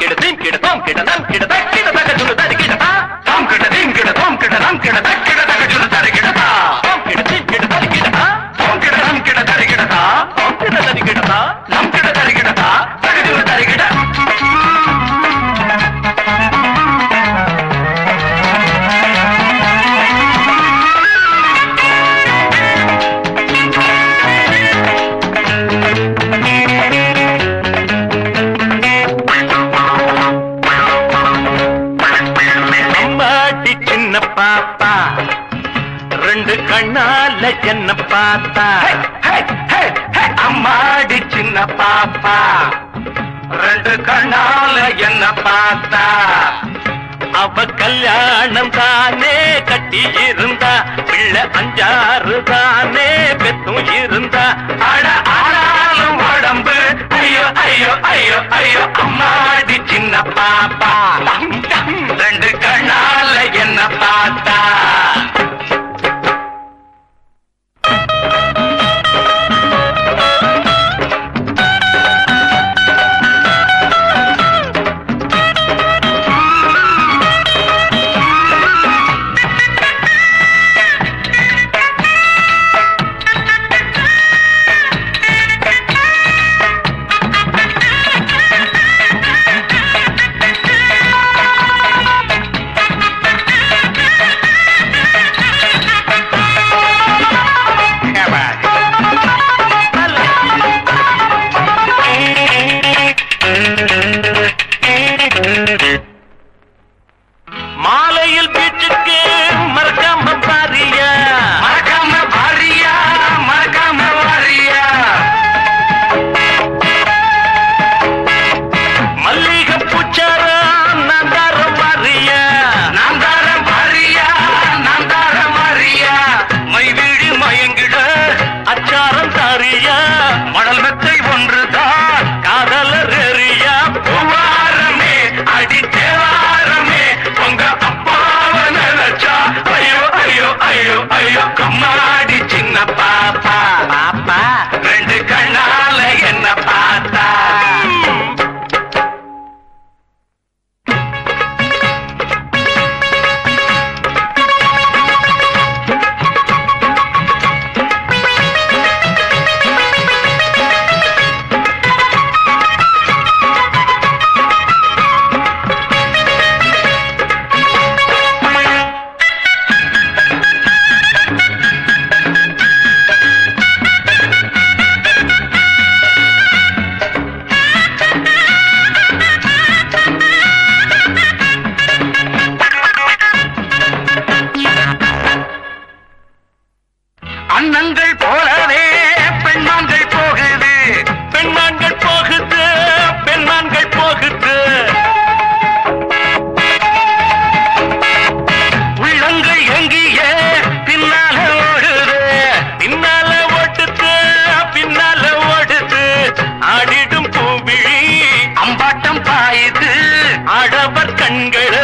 கிட தீம் கிட தோம் கிட நம் கிட தக் கிட தக ஜுடு தரி கிட தாம் ரெண்டு கண்ணால என்ன பார்த்தா. அம்மாடி சின்ன பாப்பா. ரெண்டு கண்ணால என்ன பார்த்தா. அவ கல்யாணம் தானே கட்டி இருந்தா. பிள்ளை அஞ்சாறு தானே பெத்தும் இருந்தா. அட ஆனாலும் உடம்பு. ஐயோ ஐயோ ஐயோ ஐயோ. அம்மாடி சின்ன பாப்பா. போலவே பெண்மான்கள் போகுது. பெண்மான்கள் போகுது பெண்மான்கள் போகுது. உள்ளங்கள் எங்கிய பின்னால ஓடுது. பின்னால ஓட்டுது பின்னால ஓடுது. ஆடிடும் பூவிழி அம்பாட்டம் பாயுது. ஆடவர் கண்கள்